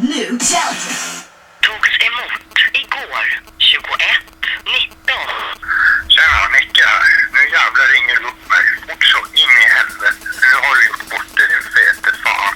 nu. Känd. Togs emot igår 21.19. Tjena, Micke här. Nu jävlar ringer du upp mig. Fort så in i helvete. Nu har du gjort bort dig din fete fan.